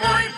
ako'y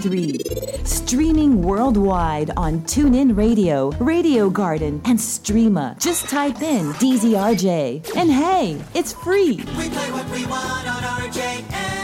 100.3. Streaming worldwide on TuneIn Radio, Radio Garden, and Streema. Just type in DZRJ. And hey, it's free. We play what we want on RJFM.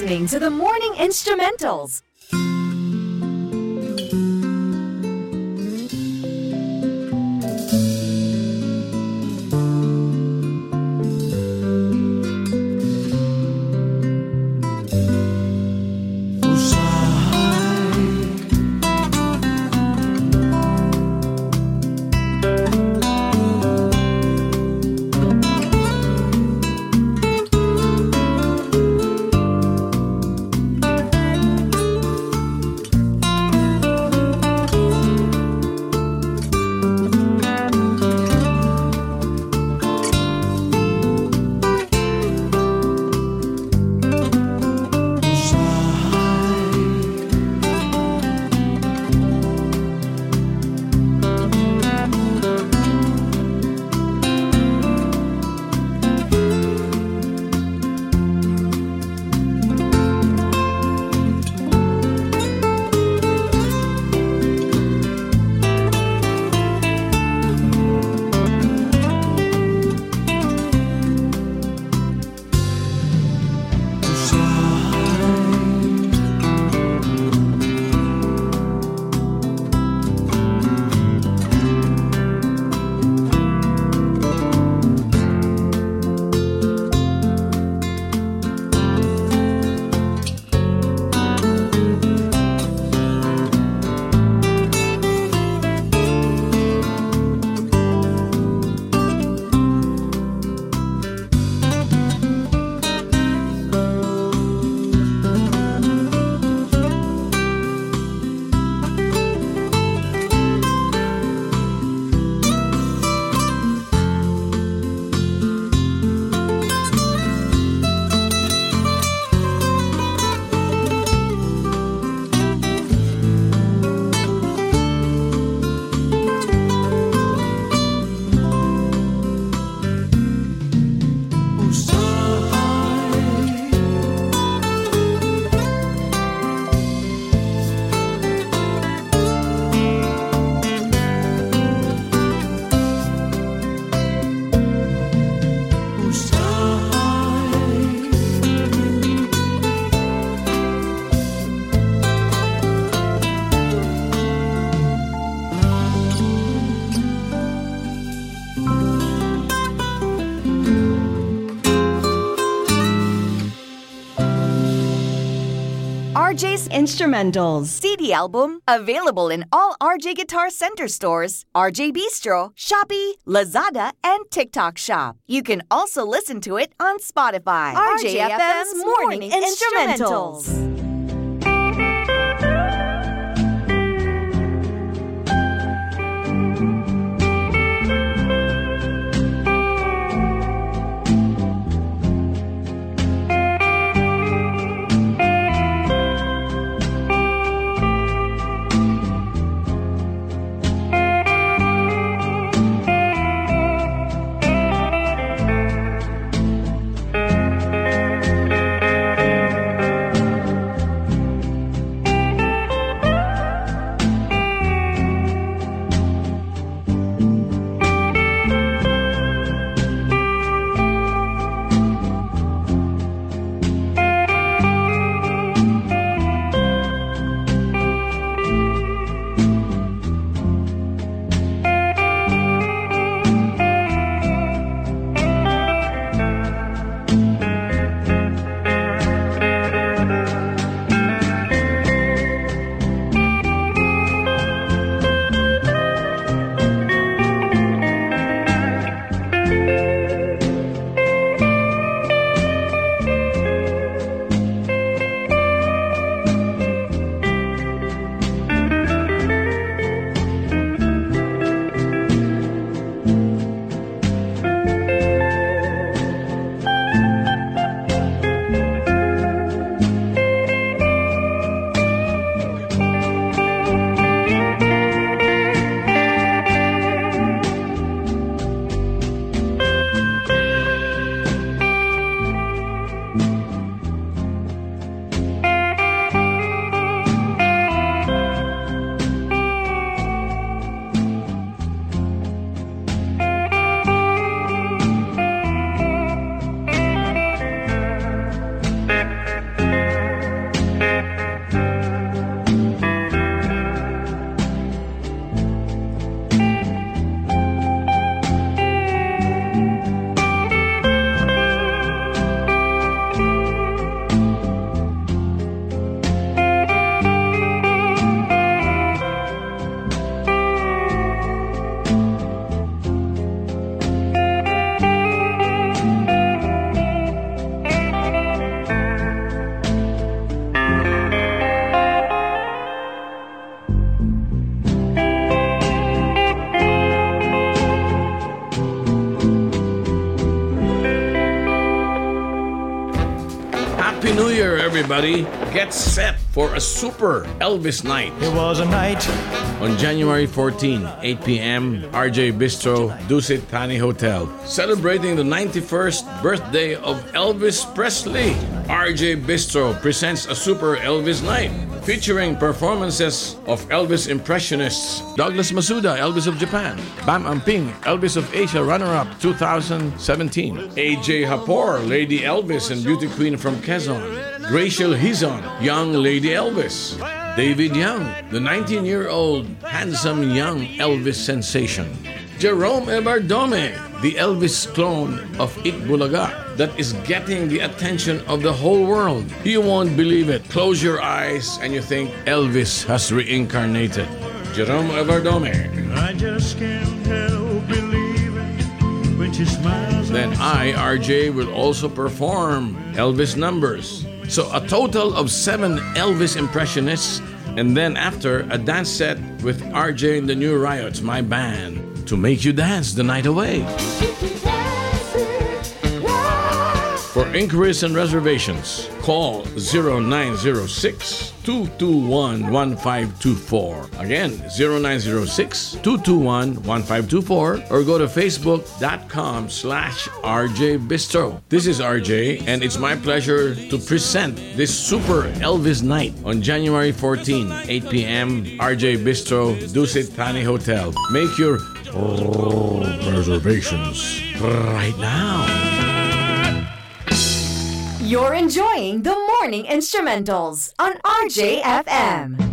Listening to the Morning Instrumentals. Instrumentals. CD album available in all RJ Guitar Center stores, RJ Bistro, Shopee, Lazada, and TikTok Shop. You can also listen to it on Spotify. RJFM's Morning Instrumentals. Happy everybody. Get set for a super Elvis night It was a night on January 14, 8 p.m., RJ Bistro, Dusit Thani Hotel. Celebrating the 91st birthday of Elvis Presley. RJ Bistro presents a super Elvis night featuring performances of Elvis impressionists Douglas Masuda, Elvis of Japan, Bam Amping, Elvis of Asia runner-up 2017, AJ Hapor, Lady Elvis and Beauty Queen from Quezon, Rachel Hizon, Young Lady Elvis, David Young, the 19-year-old handsome young Elvis sensation, Jerome Ebardome, the Elvis clone of Eat Bulaga that is getting the attention of the whole world. You won't believe it. Close your eyes and you think Elvis has reincarnated. Jerome Everdome. I just can't help believing when she smiles. Then I, RJ, will also perform Elvis numbers. So a total of seven Elvis impressionists, and then after a dance set with RJ and the New Riots, my band, to make you dance the night away. For inquiries and reservations, call 0906 221 1524. Again, 0906 221 1524 or go to facebook.com slash RJ Bistro. This is RJ and it's my pleasure to present this super Elvis night on January 14, 8 p.m. RJ Bistro, Dusit Thani Hotel. Make your reservations right now. You're enjoying the morning instrumentals on RJFM.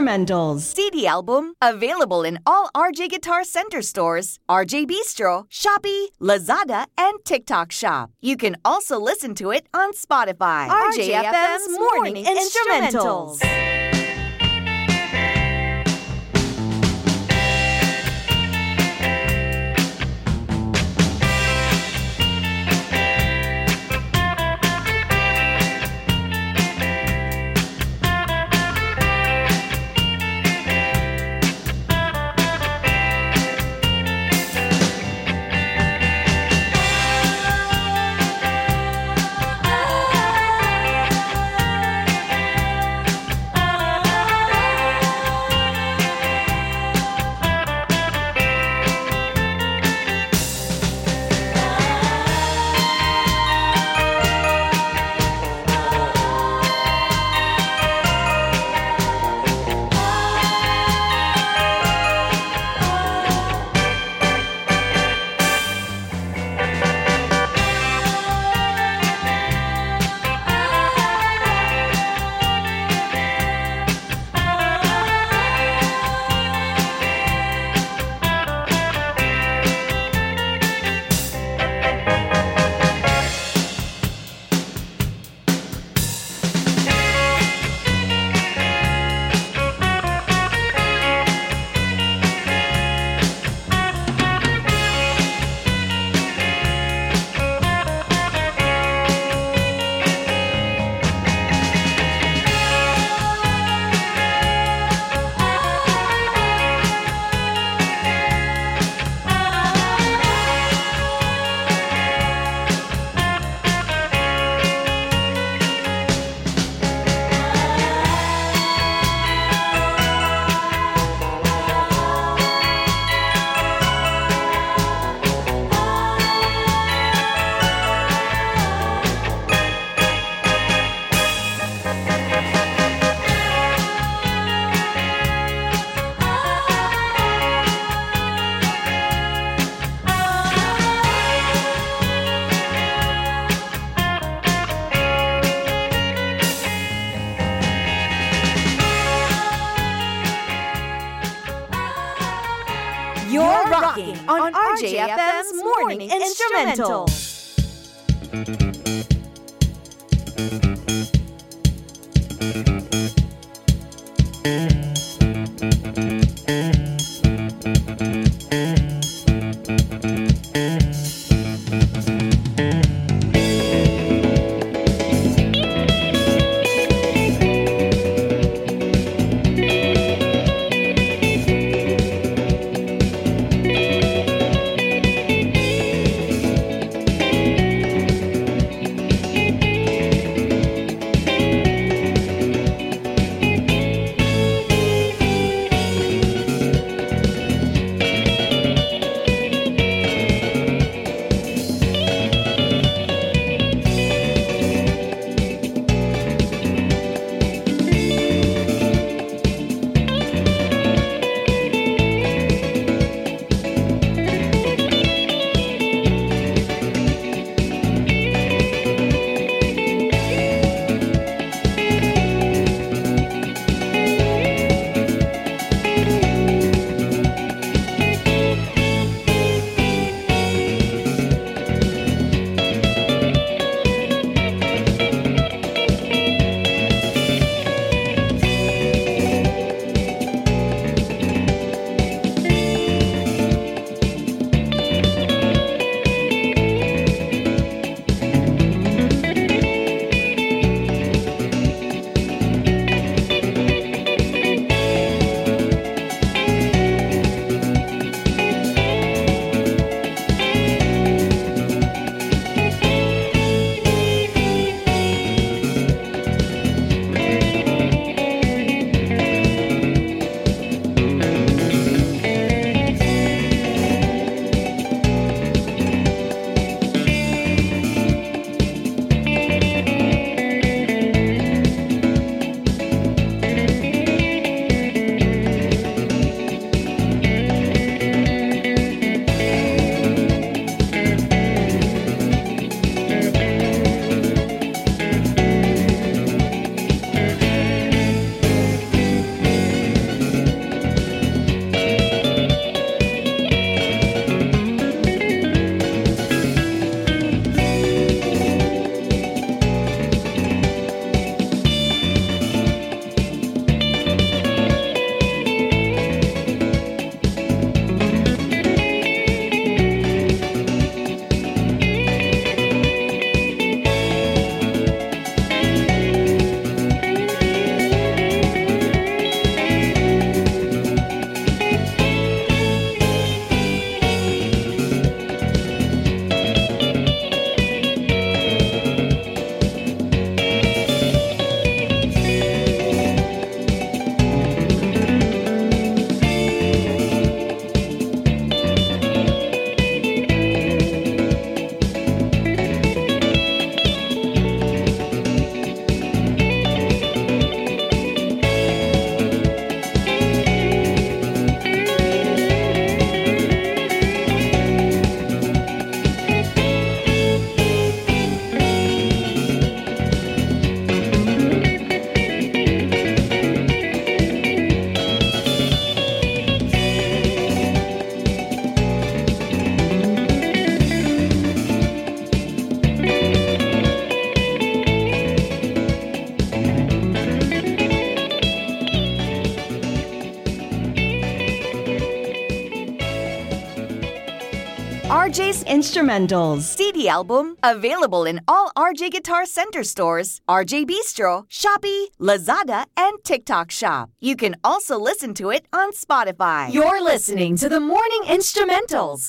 Instrumentals. CD album available in all RJ Guitar Center stores, RJ Bistro, Shopee, Lazada, and TikTok Shop. You can also listen to it on Spotify. RJFM's Morning Instrumentals. You're Instrumentals. CD album available in all RJ Guitar Center stores, RJ Bistro, Shopee, Lazada, and TikTok Shop. You can also listen to it on Spotify. You're listening to the Morning Instrumentals.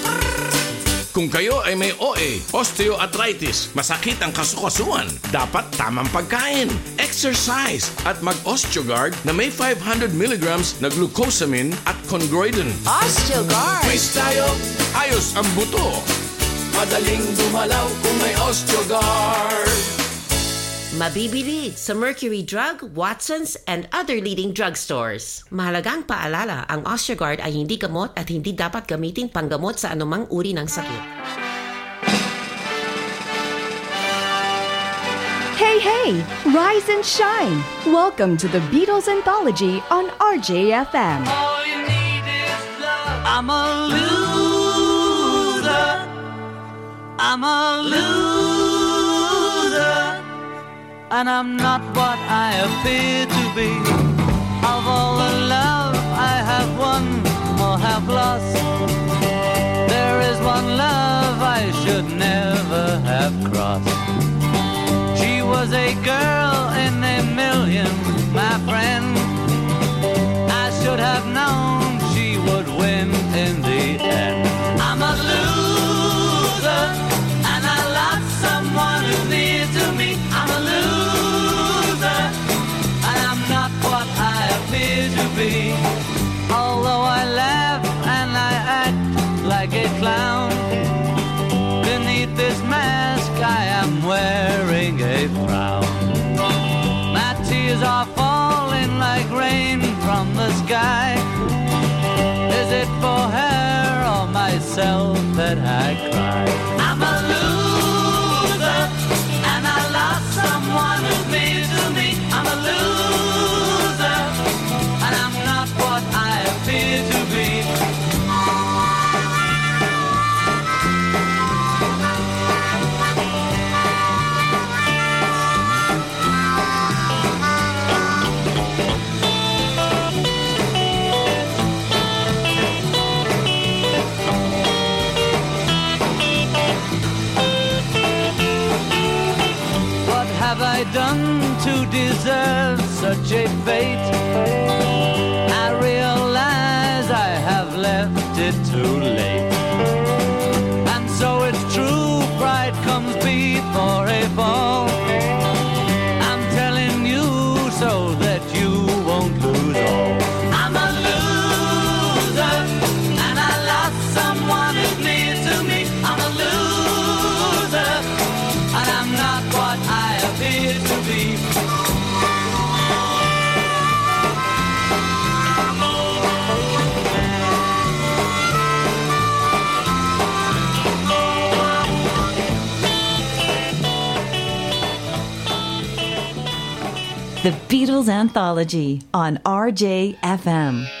Kung kayo ay may OA, osteoarthritis, masakit ang kasukasuan, dapat tamang pagkain, exercise, at mag-osteogard na may 500 mg na glucosamine at chondroitin. Osteogard! May tayo, ayos ang buto. Madaling dumalaw kung may osteogard. Mabibili sa Mercury Drug, Watson's, and other leading drugstores. Mahalagang paalala, ang Osteogard ay hindi gamot at hindi dapat gamitin panggamot sa anumang uri ng sakit. Hey, hey! Rise and shine! Welcome to the Beatles Anthology on RJFM. All you need is love. I'm a loser. I'm a loser. and I'm not what I appear to be. Of all the love I have won or have lost, there is one love I should never have crossed. She was a girl in a million, my friend. I should have known she would win. are falling like rain from the sky. Is it for her or myself that I cry? Angels Anthology on RJFM.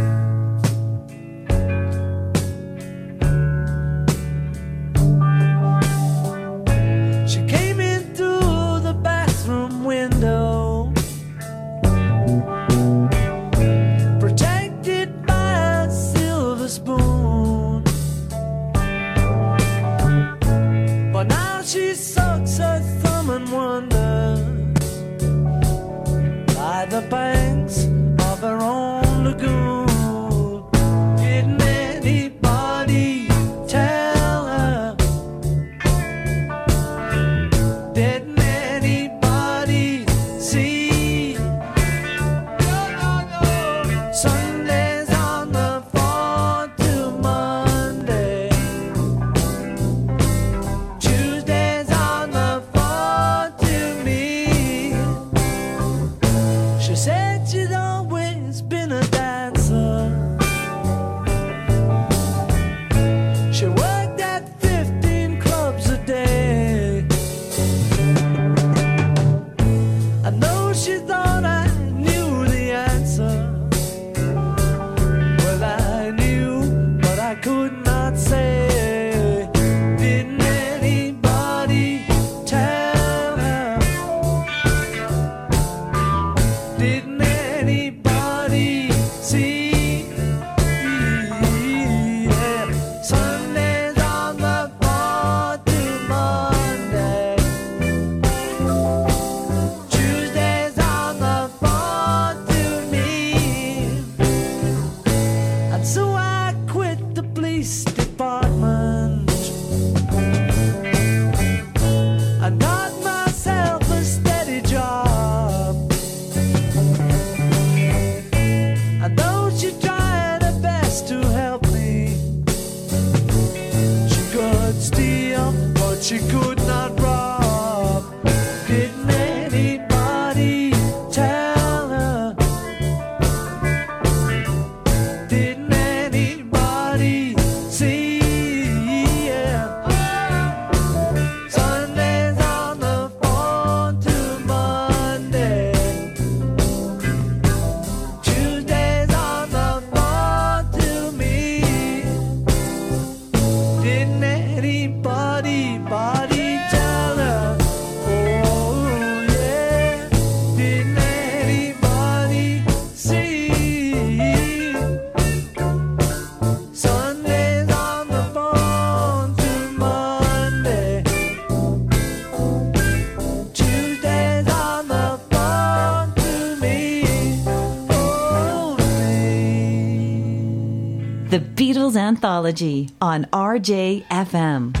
Anthology on RJFM.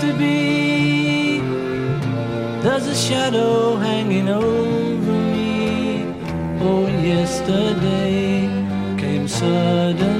to be. There's a shadow hanging over me. Oh, yesterday came suddenly.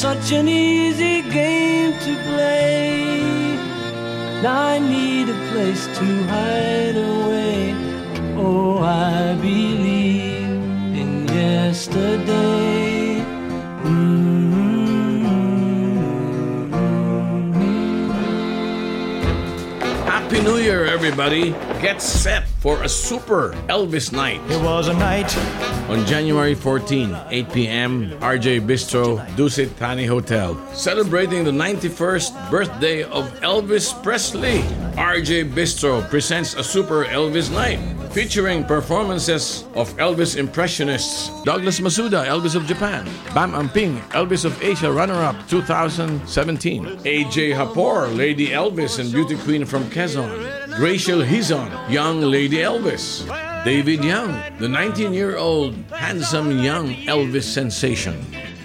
such an easy game to play. Now I need a place to hide away. Oh, I believe in yesterday. Mm-hmm. Happy New Year, everybody. Get set for a super Elvis night. It was a night On January 14, 8 p.m., RJ Bistro, Dusit Thani Hotel. Celebrating the 91st birthday of Elvis Presley. RJ Bistro presents a super Elvis night featuring performances of Elvis impressionists Douglas Masuda, Elvis of Japan, Bam Amping, Elvis of Asia runner-up 2017, AJ Hapor, Lady Elvis and Beauty Queen from Quezon, Graciel Hizon, Young Lady Elvis, David Young, the 19-year-old handsome young Elvis sensation.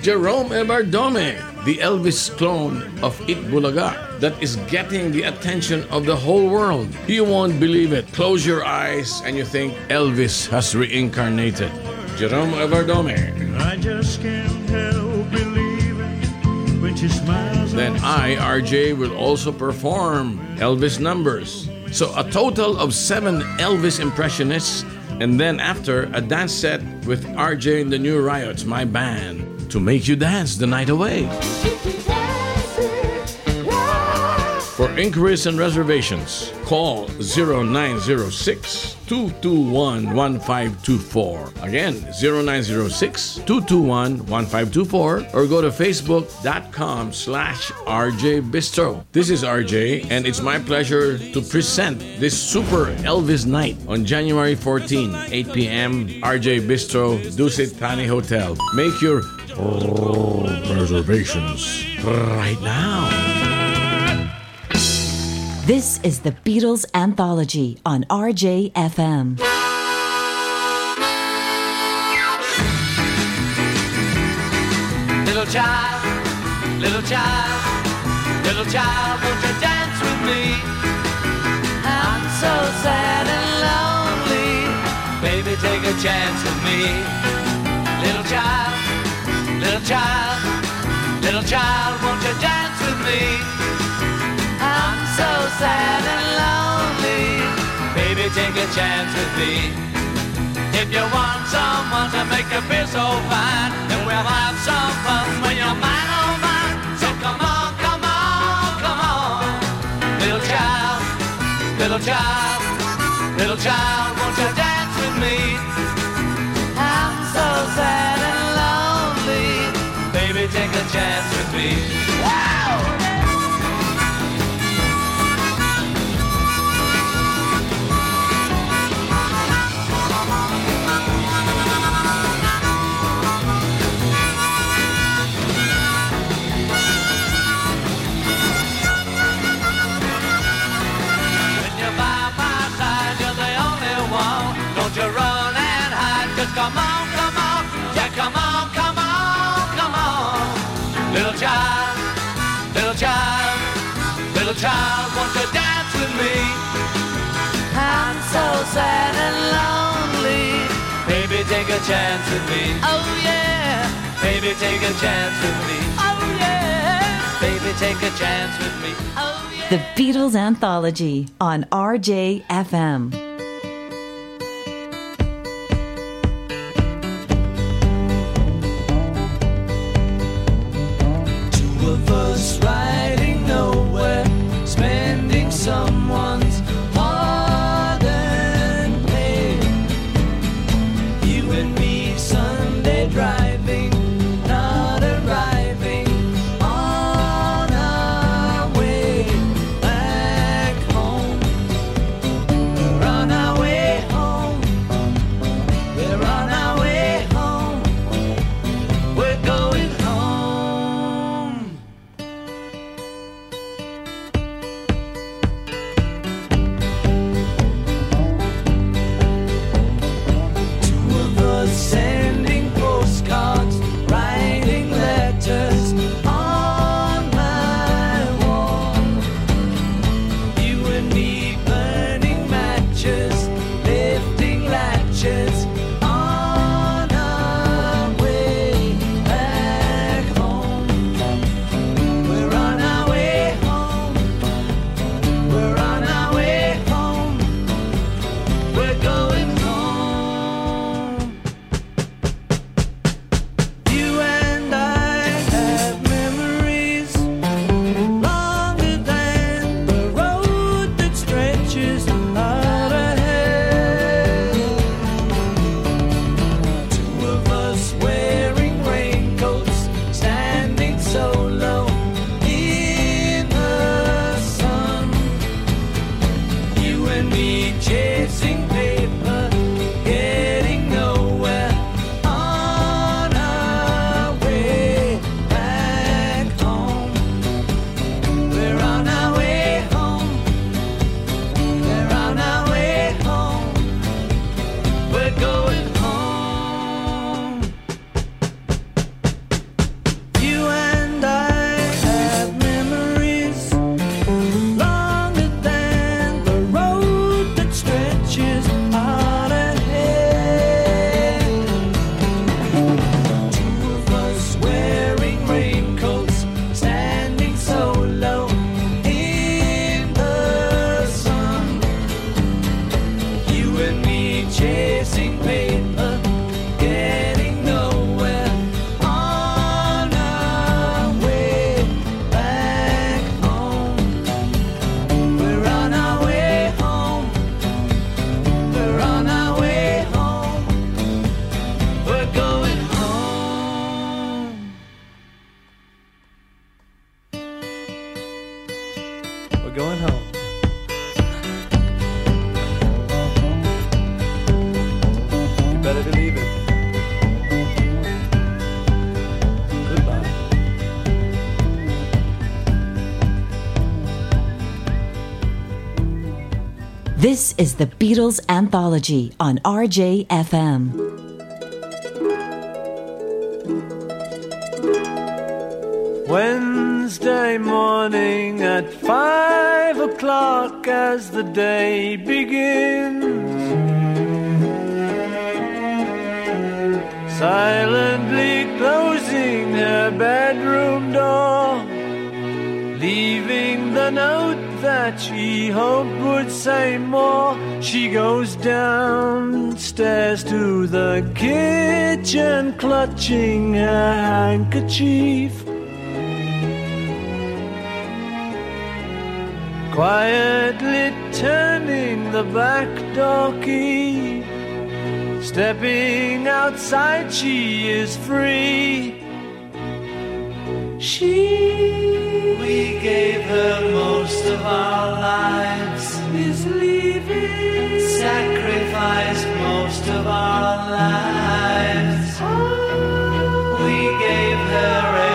Jerome Ebardome, the Elvis clone of Eat Bulaga that is getting the attention of the whole world. You won't believe it. Close your eyes and you think Elvis has reincarnated. Jerome Ebardome. I just can't help believing when she smiles. Then I, RJ, will also perform Elvis numbers. So a total of seven Elvis impressionists, and then after a dance set with RJ and the New Riots, my band, to make you dance the night away. For inquiries and reservations, call 0906 221 1524. Again, 0906 221 1524 or go to facebook.com slash RJ Bistro. This is RJ and it's my pleasure to present this super Elvis night on January 14, 8 p.m. RJ Bistro, Dusit Thani Hotel. Make your reservations right now. This is the Beatles Anthology on RJFM. Little child, little child, little child, won't you dance with me? I'm so sad and lonely. Baby, take a chance with me. Little child, little child, little child, won't you dance with me? So sad and lonely. Baby, take a chance with me. If you want someone to make you feel so fine, then we'll have some fun when you're mine, oh mine. So come on, come on, come on. Little child, little child, little child, won't you dance with me? I'm so sad and lonely. Baby, take a chance with me. Wow! Child, won't you dance with me? I'm so sad and lonely. Baby, take a chance with me. Oh yeah. Baby, take a chance with me. Oh yeah. Baby, take a chance with me. Oh yeah. The Beatles Anthology on RJFM. This is the Beatles Anthology on RJFM. Wednesday morning at five o'clock as the day begins. Silently closing her bedroom door, leaving the note that she hoped would say more. She goes downstairs to the kitchen, clutching her handkerchief. quietly turning the back door key. Stepping outside, she is free. She, we gave her most of our lives, is leaving. Sacrificed most of our lives. Oh. We gave her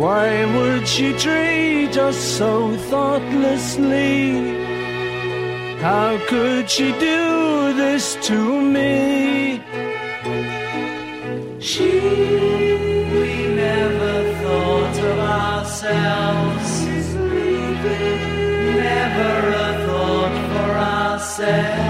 Why would she treat us so thoughtlessly? How could she do this to me? She, we never thought of ourselves. Never a thought for ourselves.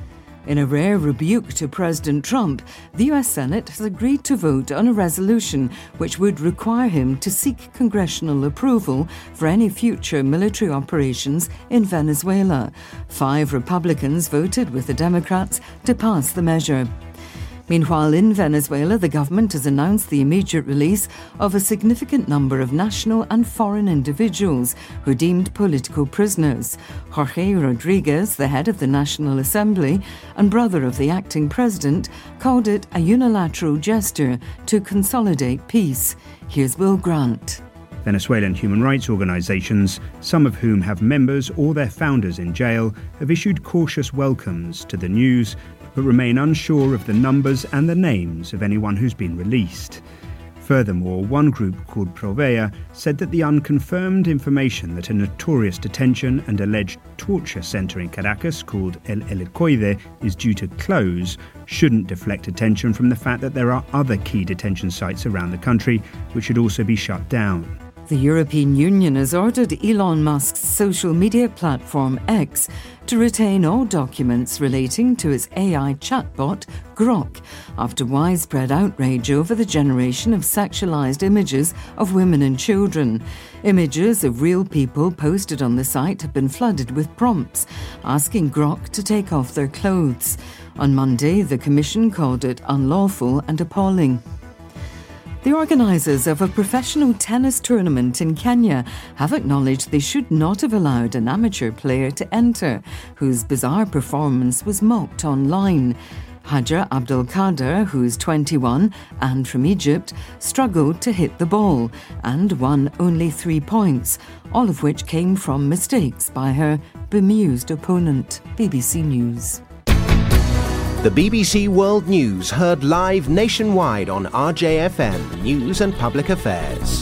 In a rare rebuke to President Trump, the US Senate has agreed to vote on a resolution which would require him to seek congressional approval for any future military operations in Venezuela. Five Republicans voted with the Democrats to pass the measure. Meanwhile, in Venezuela, the government has announced the immediate release of a significant number of national and foreign individuals who deemed political prisoners. Jorge Rodriguez, the head of the National Assembly and brother of the acting president, called it a unilateral gesture to consolidate peace. Here's Will Grant. Venezuelan human rights organizations, some of whom have members or their founders in jail, have issued cautious welcomes to the news but remain unsure of the numbers and the names of anyone who's been released. Furthermore, one group called Provea said that the unconfirmed information that a notorious detention and alleged torture centre in Caracas called El Helicoide is due to close shouldn't deflect attention from the fact that there are other key detention sites around the country which should also be shut down. The European Union has ordered Elon Musk's social media platform X to retain all documents relating to its AI chatbot Grok after widespread outrage over the generation of sexualized images of women and children. Images of real people posted on the site have been flooded with prompts asking Grok to take off their clothes. On Monday, the Commission called it unlawful and appalling. The organisers of a professional tennis tournament in Kenya have acknowledged they should not have allowed an amateur player to enter, whose bizarre performance was mocked online. Hajar Abdul Kader, who's 21 and from Egypt, struggled to hit the ball and won only three points, all of which came from mistakes by her bemused opponent. BBC News. The BBC World News heard live nationwide on RJFM News and Public Affairs.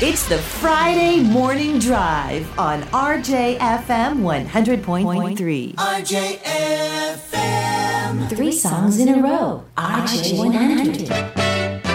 It's the Friday Morning Drive on RJFM 100.3. RJFM. Three songs in a row. RJ100.